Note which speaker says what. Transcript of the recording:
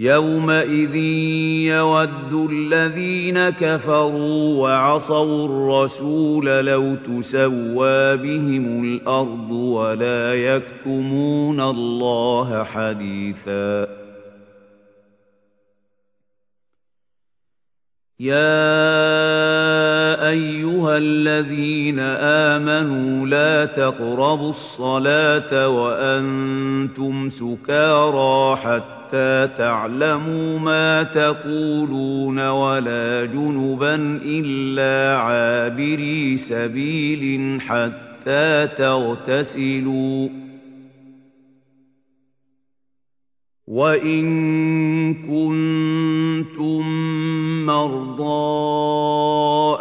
Speaker 1: يَوْمَئِذٍ يَوَدُّ الَّذِينَ كَفَرُوا وَعَصَوُا الرَّسُولَ لَوْ تُسَوَّىٰ بِهِمُ الْأَرْضُ وَلَا يَكْتُمُونَ اللَّهَ حَدِيثًا يَا أَيُّهَا الَّذِينَ آمَنُوا لَا تَقْرَبُوا الصَّلَاةَ وَأَنتُمْ سُكَارَىٰ حَتَّىٰ تعلموا ما تقولون ولا جنبا إلا عابري سبيل حتى تغتسلوا. وإن كنتم مرضى